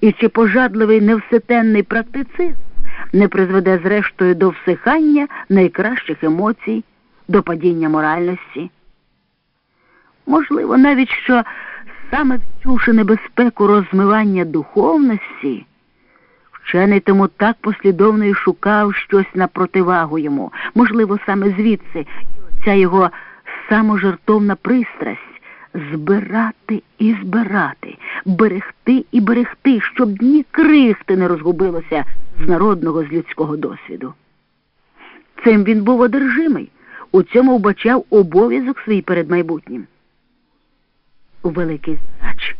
І чи пожадливий невситенний практицизм не призведе зрештою до всихання найкращих емоцій, до падіння моральності? Можливо, навіть що саме відчувши небезпеку розмивання духовності, вчений тому так послідовно і шукав щось на противагу йому, можливо, саме звідси ця його саможертовна пристрасть збирати і збирати, берегти і берегти, щоб ні крихти не розгубилося з народного з людського досвіду. Цим він був одержимий, у цьому вбачав обов'язок свій перед майбутнім. Великий зрач,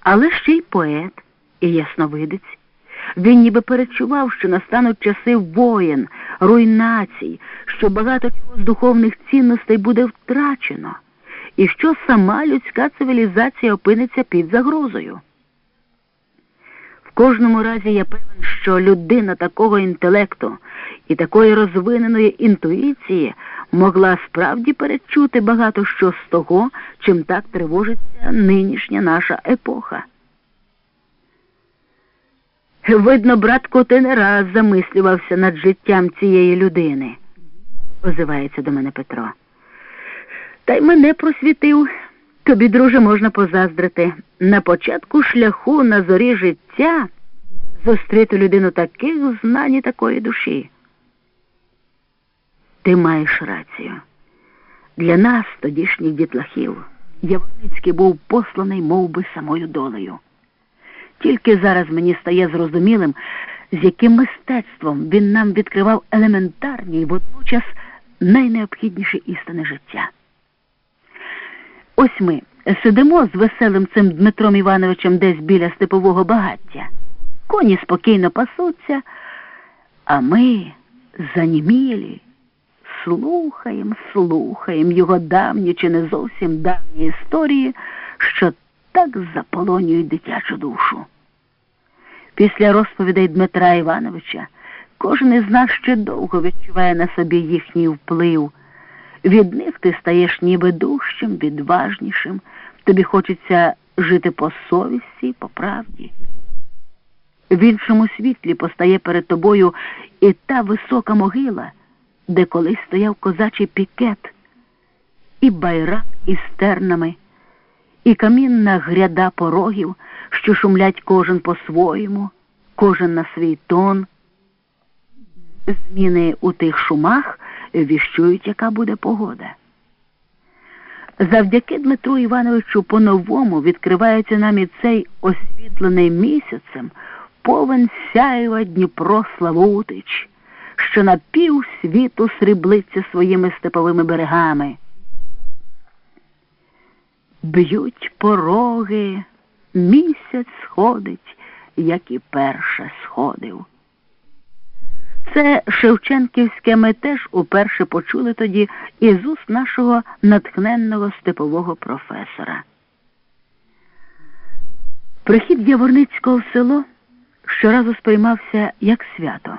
але ще й поет і ясновидець. Він ніби перечував, що настануть часи воєн, руйнацій, що багато чого з духовних цінностей буде втрачено, і що сама людська цивілізація опиниться під загрозою. В кожному разі я певен, що людина такого інтелекту і такої розвиненої інтуїції могла справді перечути багато що з того, чим так тривожиться нинішня наша епоха. Видно, братко, ти не раз замислювався над життям цієї людини, озивається до мене Петро. Та й мене просвітив. Тобі, друже, можна позаздрити. На початку шляху на зорі життя зустріти людину таких знань і такої душі. Ти маєш рацію. Для нас, тодішніх дітлахів, Яворницький був посланий мов би, самою долею. Тільки зараз мені стає зрозумілим, з яким мистецтвом він нам відкривав елементарні і водночас найнеобхідніші істини життя. Ось ми сидимо з веселим цим Дмитром Івановичем десь біля степового багаття. Коні спокійно пасуться, а ми занімілі, слухаємо, слухаємо його давні чи не зовсім давні історії, що так заполонюють дитячу душу. Після розповідей Дмитра Івановича кожен із нас ще довго відчуває на собі їхній вплив. Від них ти стаєш ніби дужчим, відважнішим, тобі хочеться жити по совісті, по правді. В іншому світлі постає перед тобою і та висока могила, де колись стояв козачий пікет, і байрак із тернами і камінна гряда порогів, що шумлять кожен по-своєму, кожен на свій тон. Зміни у тих шумах віщують, яка буде погода. Завдяки Дмитру Івановичу по-новому відкривається нам і цей освітлений місяцем повен сяєва Дніпро Славутич, що на пів сріблиться своїми степовими берегами. Б'ють пороги, місяць сходить, як і перше сходив. Це Шевченківське ми теж уперше почули тоді із уст нашого натхненного степового професора. Прихід Яворницького в село щоразу сприймався як свято.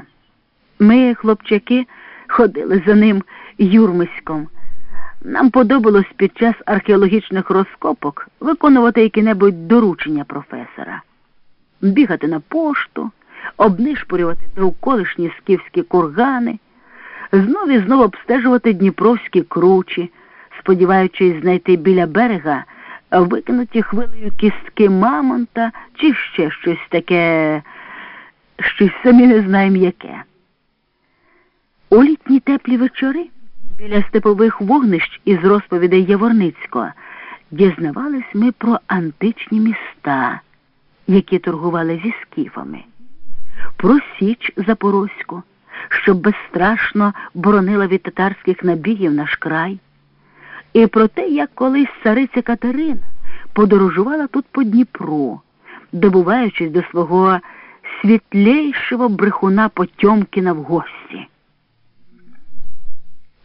Ми, хлопчаки, ходили за ним юрмиськом. Нам подобалось під час археологічних розкопок виконувати які-небудь доручення професора, бігати на пошту, обнишпорювати довколишні скіфські кургани, знов і знов обстежувати дніпровські кручі, сподіваючись знайти біля берега викинуті хвилею кістки мамонта чи ще щось таке, щось самі не знаємо яке. У літні теплі вечори. Біля степових вогнищ із розповідей Яворницького дізнавались ми про античні міста, які торгували зі скіфами, про Січ Запорозьку, що безстрашно боронила від татарських набігів наш край, і про те, як колись цариця Катерина подорожувала тут по Дніпру, добуваючись до свого світлейшого брехуна Потьомкіна в гості.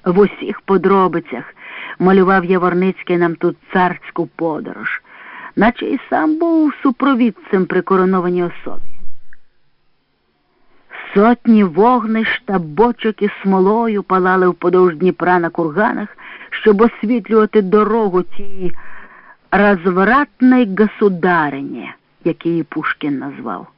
В усіх подробицях малював Яворницький нам тут царську подорож, наче і сам був супровідцем при коронованій особі. Сотні вогнищ та бочок із смолою палали вподовж Дніпра на курганах, щоб освітлювати дорогу тій розвратної государині, як її Пушкін назвав.